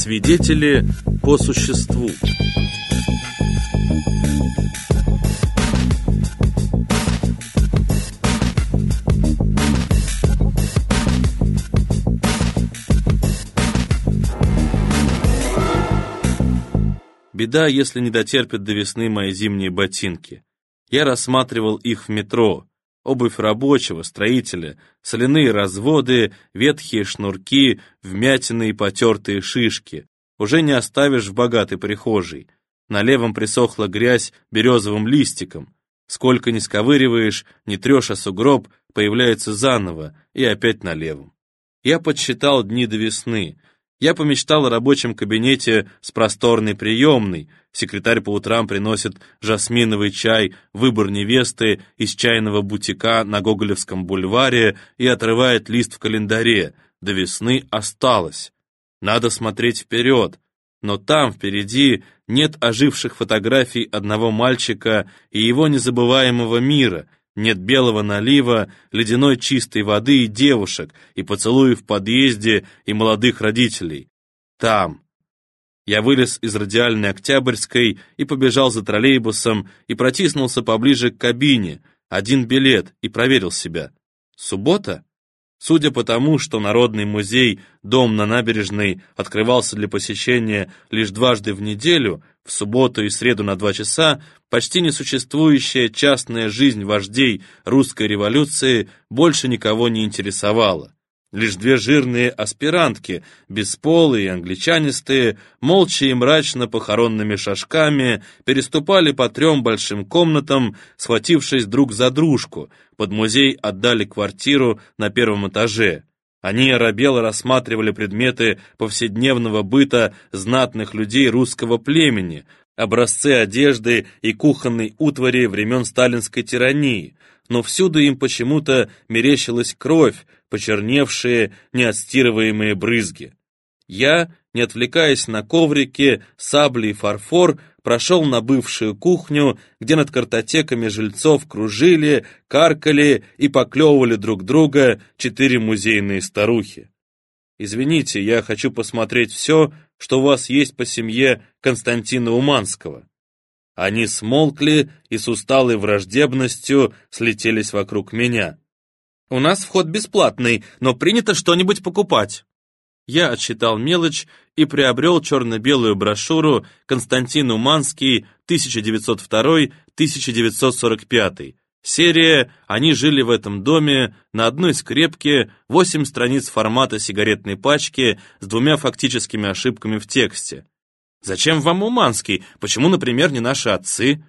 Свидетели по существу. Беда, если не дотерпят до весны мои зимние ботинки. Я рассматривал их в метро. Обувь рабочего, строителя, соляные разводы, ветхие шнурки, вмятины и потертые шишки. Уже не оставишь в богатой прихожей. На левом присохла грязь березовым листиком. Сколько ни сковыриваешь, не трешь, а сугроб появляется заново, и опять на левом. Я подсчитал дни до весны — я помечтал о рабочем кабинете с просторной приемной. Секретарь по утрам приносит жасминовый чай, выбор невесты из чайного бутика на Гоголевском бульваре и отрывает лист в календаре. До весны осталось. Надо смотреть вперед. Но там, впереди, нет оживших фотографий одного мальчика и его незабываемого мира — нет белого налива, ледяной чистой воды и девушек, и поцелуев в подъезде, и молодых родителей. Там. Я вылез из радиальной Октябрьской и побежал за троллейбусом и протиснулся поближе к кабине. Один билет и проверил себя. Суббота? Судя по тому, что Народный музей, дом на набережной, открывался для посещения лишь дважды в неделю, в субботу и среду на два часа, почти несуществующая частная жизнь вождей русской революции больше никого не интересовала. Лишь две жирные аспирантки, бесполые, англичанистые, молча и мрачно похоронными шажками, переступали по трем большим комнатам, схватившись друг за дружку. Под музей отдали квартиру на первом этаже. Они оробело рассматривали предметы повседневного быта знатных людей русского племени, образцы одежды и кухонной утвари времен сталинской тирании, но всюду им почему-то мерещилась кровь, почерневшие, неотстирываемые брызги. Я, не отвлекаясь на коврике, сабли и фарфор, прошел на бывшую кухню, где над картотеками жильцов кружили, каркали и поклевывали друг друга четыре музейные старухи. «Извините, я хочу посмотреть все, что у вас есть по семье Константина Уманского». Они смолкли и с усталой враждебностью слетелись вокруг меня. «У нас вход бесплатный, но принято что-нибудь покупать». Я отсчитал мелочь и приобрел черно-белую брошюру «Константин Уманский, 1902-1945». Серия «Они жили в этом доме» на одной скрепке, восемь страниц формата сигаретной пачки с двумя фактическими ошибками в тексте. Зачем вам Уманский? Почему, например, не наши отцы?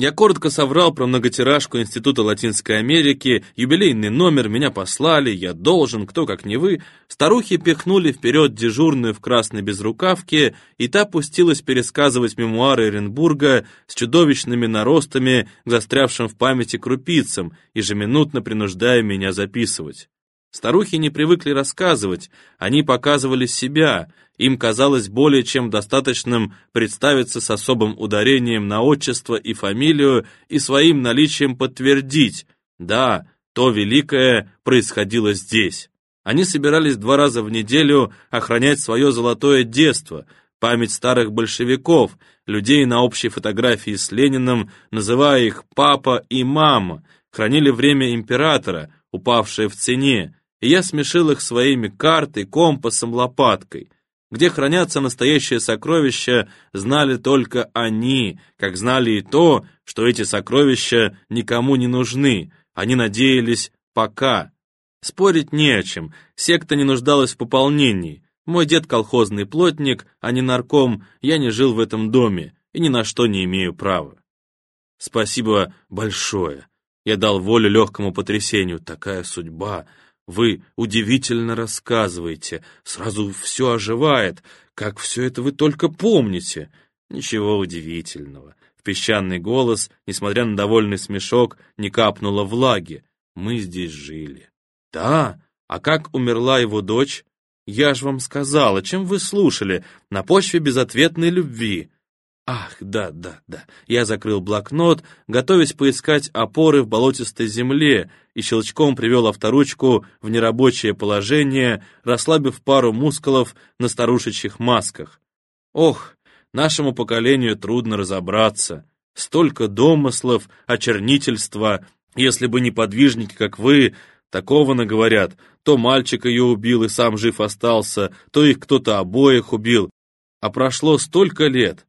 Я коротко соврал про многотиражку Института Латинской Америки, юбилейный номер, меня послали, я должен, кто как не вы. Старухи пихнули вперед дежурную в красной безрукавке, и та пустилась пересказывать мемуары Оренбурга с чудовищными наростами застрявшим в памяти крупицам, ежеминутно принуждая меня записывать. Старухи не привыкли рассказывать, они показывали себя, им казалось более чем достаточным представиться с особым ударением на отчество и фамилию и своим наличием подтвердить, да, то великое происходило здесь. Они собирались два раза в неделю охранять свое золотое детство, память старых большевиков, людей на общей фотографии с Лениным, называя их «папа» и «мама», хранили время императора, упавшее в цене, и я смешил их своими картой, компасом, лопаткой. Где хранятся настоящие сокровища, знали только они, как знали и то, что эти сокровища никому не нужны. Они надеялись «пока». Спорить не о чем, секта не нуждалась в пополнении. Мой дед колхозный плотник, а не нарком, я не жил в этом доме и ни на что не имею права. Спасибо большое. Я дал волю легкому потрясению. Такая судьба. Вы удивительно рассказываете, сразу все оживает. Как все это вы только помните? Ничего удивительного. В песчаный голос, несмотря на довольный смешок, не капнуло влаги. Мы здесь жили. Да, а как умерла его дочь? Я ж вам сказала, чем вы слушали, на почве безответной любви. Ах, да, да, да. Я закрыл блокнот, готовясь поискать опоры в болотистой земле, и щелчком привел авторучку в нерабочее положение, расслабив пару мускулов на старушечьих масках. Ох, нашему поколению трудно разобраться. Столько домыслов, очернительства. Если бы не подвижники, как вы, такого наговорят, то мальчик ее убил и сам жив остался, то их кто-то обоих убил. А прошло столько лет.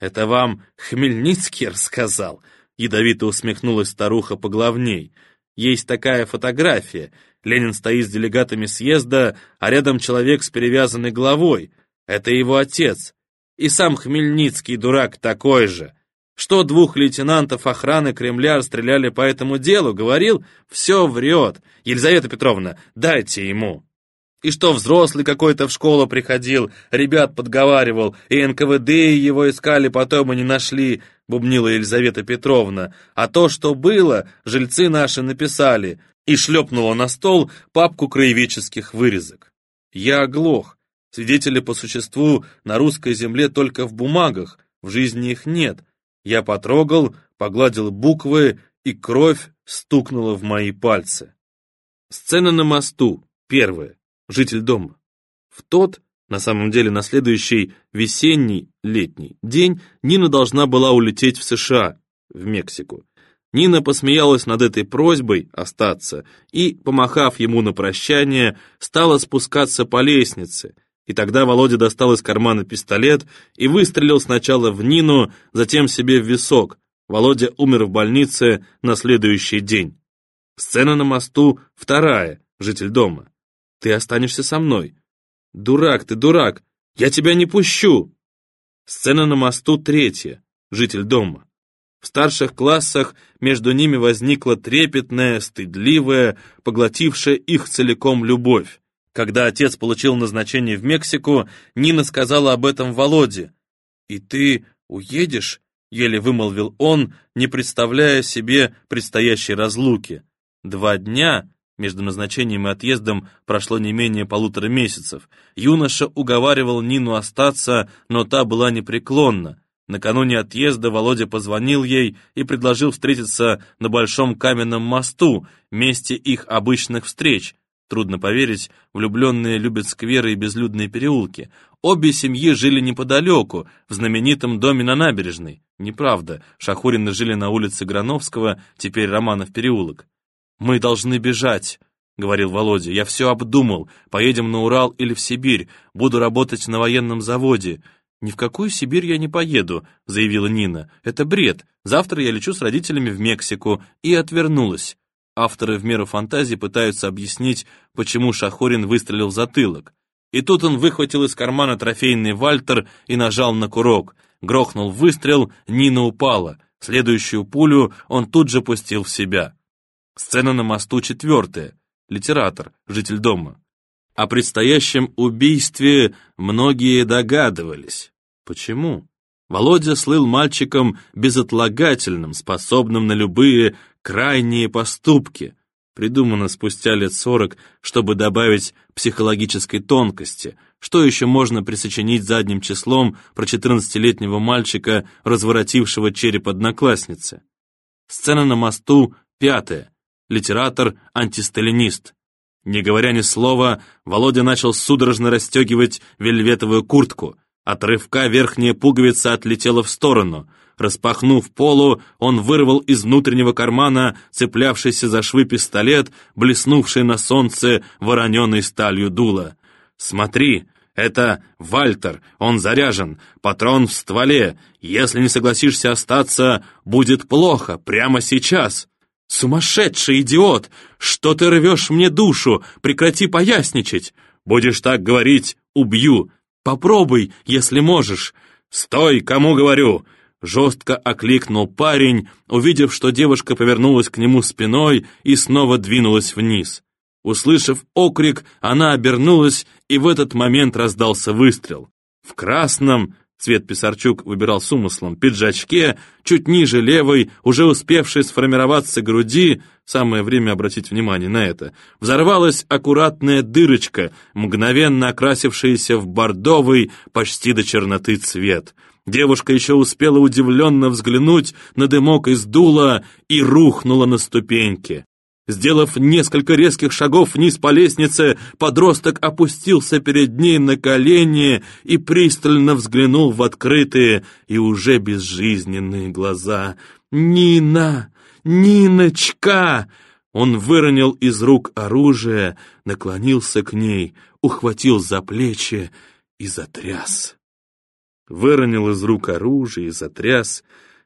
«Это вам Хмельницкий рассказал?» Ядовито усмехнулась старуха поглавней. «Есть такая фотография. Ленин стоит с делегатами съезда, а рядом человек с перевязанной головой. Это его отец. И сам Хмельницкий дурак такой же. Что двух лейтенантов охраны Кремля расстреляли по этому делу, говорил, все врет. Елизавета Петровна, дайте ему». И что взрослый какой-то в школу приходил, ребят подговаривал, и НКВД его искали, потом и не нашли, бубнила Елизавета Петровна. А то, что было, жильцы наши написали, и шлепнула на стол папку краеведческих вырезок. Я оглох. Свидетели по существу на русской земле только в бумагах, в жизни их нет. Я потрогал, погладил буквы, и кровь стукнула в мои пальцы. Сцена на мосту, первая житель дома. В тот, на самом деле на следующий весенний, летний день Нина должна была улететь в США, в Мексику. Нина посмеялась над этой просьбой остаться и, помахав ему на прощание, стала спускаться по лестнице. И тогда Володя достал из кармана пистолет и выстрелил сначала в Нину, затем себе в висок. Володя умер в больнице на следующий день. Сцена на мосту вторая, житель дома. Ты останешься со мной. Дурак ты, дурак, я тебя не пущу. Сцена на мосту третья, житель дома. В старших классах между ними возникла трепетная, стыдливая, поглотившая их целиком любовь. Когда отец получил назначение в Мексику, Нина сказала об этом Володе. «И ты уедешь?» — еле вымолвил он, не представляя себе предстоящей разлуки. Два дня между назначением и отъездом прошло не менее полутора месяцев. Юноша уговаривал Нину остаться, но та была непреклонна. Накануне отъезда Володя позвонил ей и предложил встретиться на Большом каменном мосту, месте их обычных встреч. Трудно поверить, влюбленные любят скверы и безлюдные переулки. Обе семьи жили неподалеку, в знаменитом доме на набережной. Неправда, Шахурины жили на улице Грановского, теперь Романов переулок. «Мы должны бежать», — говорил Володя. «Я все обдумал. Поедем на Урал или в Сибирь. Буду работать на военном заводе». «Ни в какую Сибирь я не поеду», — заявила Нина. «Это бред. Завтра я лечу с родителями в Мексику». И отвернулась. Авторы в меру фантазии пытаются объяснить, почему Шахорин выстрелил в затылок. И тут он выхватил из кармана трофейный Вальтер и нажал на курок. Грохнул выстрел, Нина упала. Следующую пулю он тут же пустил в себя. Сцена на мосту четвертая. Литератор, житель дома. О предстоящем убийстве многие догадывались. Почему? Володя слыл мальчиком безотлагательным, способным на любые крайние поступки. Придумано спустя лет сорок, чтобы добавить психологической тонкости. Что еще можно присочинить задним числом про 14-летнего мальчика, разворотившего череп одноклассницы? Сцена на мосту пятая литератор, антисталинист. Не говоря ни слова, Володя начал судорожно расстегивать вельветовую куртку. От рывка верхняя пуговица отлетела в сторону. Распахнув полу, он вырвал из внутреннего кармана цеплявшийся за швы пистолет, блеснувший на солнце вороненой сталью дула. «Смотри, это Вальтер, он заряжен, патрон в стволе. Если не согласишься остаться, будет плохо, прямо сейчас». «Сумасшедший идиот! Что ты рвешь мне душу? Прекрати поясничать! Будешь так говорить, убью! Попробуй, если можешь! Стой, кому говорю!» Жестко окликнул парень, увидев, что девушка повернулась к нему спиной и снова двинулась вниз. Услышав окрик, она обернулась, и в этот момент раздался выстрел. В красном, Цвет Писарчук выбирал с умыслом, пиджачке, чуть ниже левой, уже успевшей сформироваться груди, самое время обратить внимание на это, взорвалась аккуратная дырочка, мгновенно окрасившаяся в бордовый, почти до черноты цвет. Девушка еще успела удивленно взглянуть на дымок из дула и рухнула на ступеньки. Сделав несколько резких шагов вниз по лестнице, подросток опустился перед ней на колени и пристально взглянул в открытые и уже безжизненные глаза. «Нина! Ниночка!» Он выронил из рук оружие, наклонился к ней, ухватил за плечи и затряс. Выронил из рук оружие и затряс.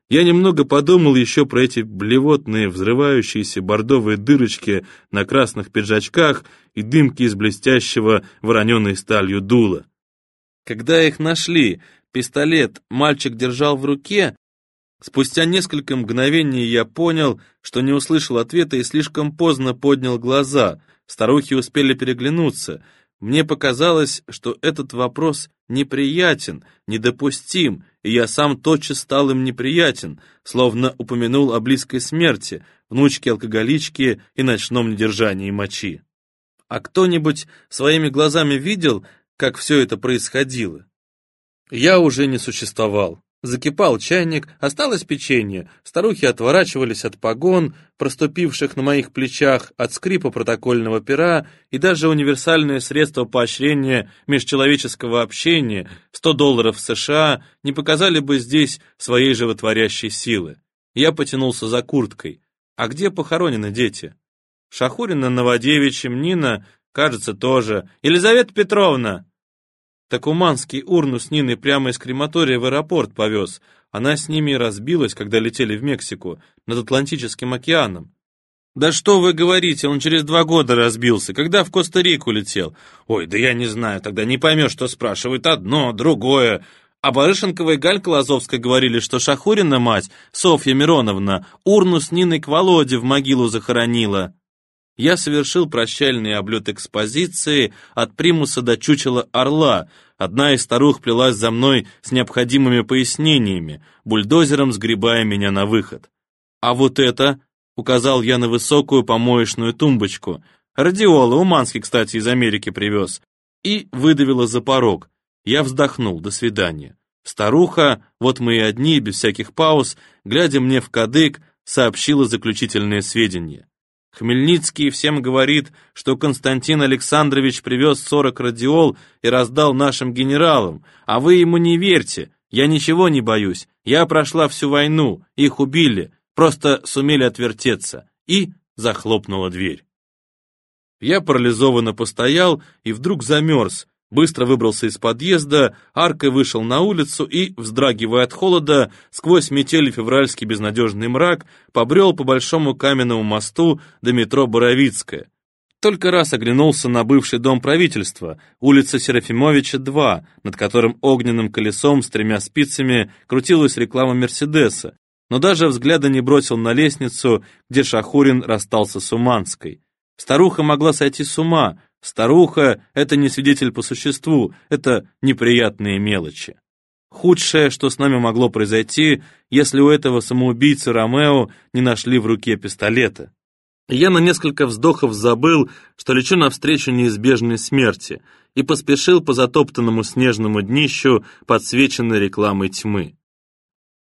Я немного подумал еще про эти блевотные, взрывающиеся бордовые дырочки на красных пиджачках и дымки из блестящего вороненой сталью дула. Когда их нашли, пистолет мальчик держал в руке, Спустя несколько мгновений я понял, что не услышал ответа и слишком поздно поднял глаза. Старухи успели переглянуться. Мне показалось, что этот вопрос неприятен, недопустим, и я сам тотчас стал им неприятен, словно упомянул о близкой смерти, внучке-алкоголичке и ночном недержании мочи. А кто-нибудь своими глазами видел, как все это происходило? Я уже не существовал. Закипал чайник, осталось печенье, старухи отворачивались от погон, проступивших на моих плечах, от скрипа протокольного пера, и даже универсальное средство поощрения межчеловеческого общения, 100 долларов США, не показали бы здесь своей животворящей силы. Я потянулся за курткой. А где похоронены дети? Шахурина Новодевичьим, Нина, кажется, тоже. Елизавета Петровна! Так Уманский урну с Ниной прямо из крематория в аэропорт повез. Она с ними разбилась, когда летели в Мексику, над Атлантическим океаном. «Да что вы говорите, он через два года разбился, когда в Коста-Рику летел. Ой, да я не знаю, тогда не поймешь, что спрашивают одно, другое. А Барышенкова и Галька Лазовская говорили, что Шахурина мать, Софья Мироновна, урну с Ниной к Володе в могилу захоронила я совершил прощальный облет экспозиции от примуса до чучела орла. Одна из старух плелась за мной с необходимыми пояснениями, бульдозером сгребая меня на выход. «А вот это...» — указал я на высокую помоечную тумбочку. «Радиола, Уманский, кстати, из Америки привез». И выдавила за порог. Я вздохнул, до свидания. Старуха, вот мы и одни, без всяких пауз, глядя мне в кадык, сообщила заключительные сведения. Хмельницкий всем говорит, что Константин Александрович привез 40 радиол и раздал нашим генералам, а вы ему не верьте, я ничего не боюсь, я прошла всю войну, их убили, просто сумели отвертеться, и захлопнула дверь. Я парализованно постоял и вдруг замерз, быстро выбрался из подъезда, аркой вышел на улицу и, вздрагивая от холода, сквозь метель февральский безнадежный мрак, побрел по большому каменному мосту до метро Боровицкая. Только раз оглянулся на бывший дом правительства, улица Серафимовича, 2, над которым огненным колесом с тремя спицами крутилась реклама Мерседеса, но даже взгляда не бросил на лестницу, где Шахурин расстался с Уманской. Старуха могла сойти с ума, Старуха — это не свидетель по существу, это неприятные мелочи. Худшее, что с нами могло произойти, если у этого самоубийцы Ромео не нашли в руке пистолета. Я на несколько вздохов забыл, что лечу навстречу неизбежной смерти, и поспешил по затоптанному снежному днищу, подсвеченной рекламой тьмы.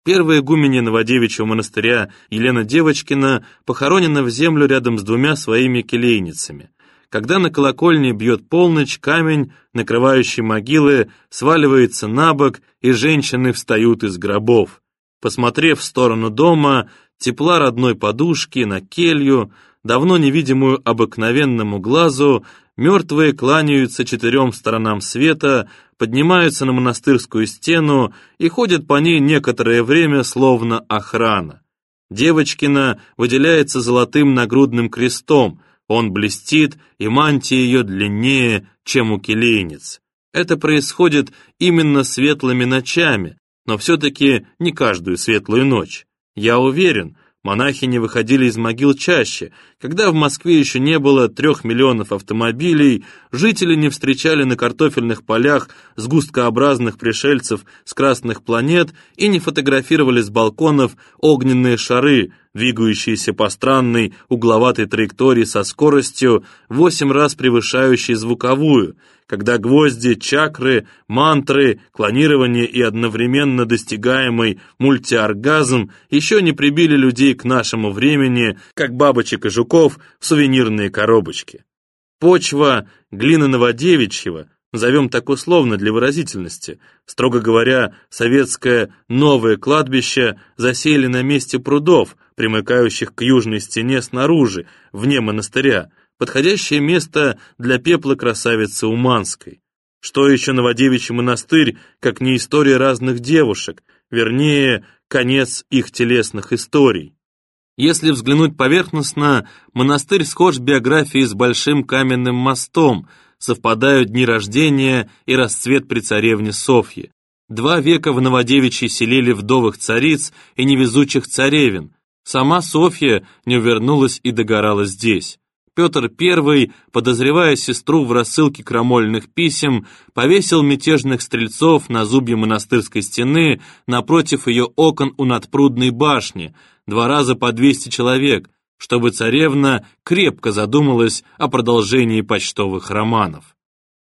Первая игуменья Новодевичьего монастыря Елена Девочкина похоронена в землю рядом с двумя своими келейницами — когда на колокольне бьет полночь, камень, накрывающий могилы, сваливается на бок, и женщины встают из гробов. Посмотрев в сторону дома, тепла родной подушки, на келью, давно невидимую обыкновенному глазу, мертвые кланяются четырем сторонам света, поднимаются на монастырскую стену и ходят по ней некоторое время, словно охрана. Девочкина выделяется золотым нагрудным крестом, он блестит, и мантия ее длиннее, чем у келейниц. Это происходит именно светлыми ночами, но все-таки не каждую светлую ночь. Я уверен, монахини выходили из могил чаще. Когда в Москве еще не было трех миллионов автомобилей, жители не встречали на картофельных полях сгусткообразных пришельцев с красных планет и не фотографировали с балконов огненные шары, двигающиеся по странной угловатой траектории со скоростью, восемь раз превышающей звуковую, когда гвозди, чакры, мантры, клонирование и одновременно достигаемый мультиоргазм еще не прибили людей к нашему времени, как бабочек и жуков в сувенирные коробочки. Почва глина Новодевичьего, назовем так условно для выразительности, строго говоря, советское новое кладбище засеяли на месте прудов, примыкающих к южной стене снаружи, вне монастыря, подходящее место для пепла красавицы Уманской. Что еще Новодевичий монастырь, как не история разных девушек, вернее, конец их телесных историй. Если взглянуть поверхностно, монастырь схож биографией с большим каменным мостом, совпадают дни рождения и расцвет при царевне Софье. Два века в Новодевичье селили вдовых цариц и невезучих царевин. Сама Софья не увернулась и догорала здесь. Петр I, подозревая сестру в рассылке крамольных писем, повесил мятежных стрельцов на зубье монастырской стены напротив ее окон у надпрудной башни, два раза по 200 человек, чтобы царевна крепко задумалась о продолжении почтовых романов.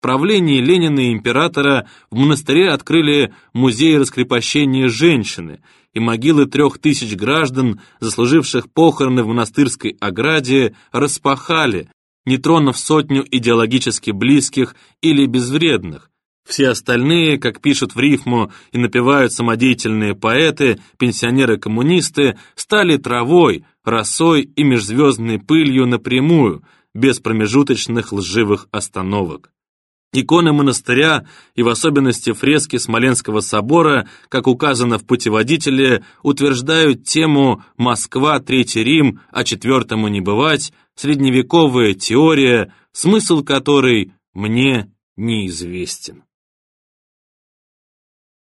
В правлении Ленина и императора в монастыре открыли музей раскрепощения женщины – и могилы трех тысяч граждан, заслуживших похороны в монастырской ограде, распахали, не тронув сотню идеологически близких или безвредных. Все остальные, как пишут в рифму и напевают самодеятельные поэты, пенсионеры-коммунисты, стали травой, росой и межзвездной пылью напрямую, без промежуточных лживых остановок. Иконы монастыря и в особенности фрески Смоленского собора, как указано в путеводителе, утверждают тему «Москва, Третий Рим, а четвертому не бывать», средневековая теория, смысл которой мне неизвестен.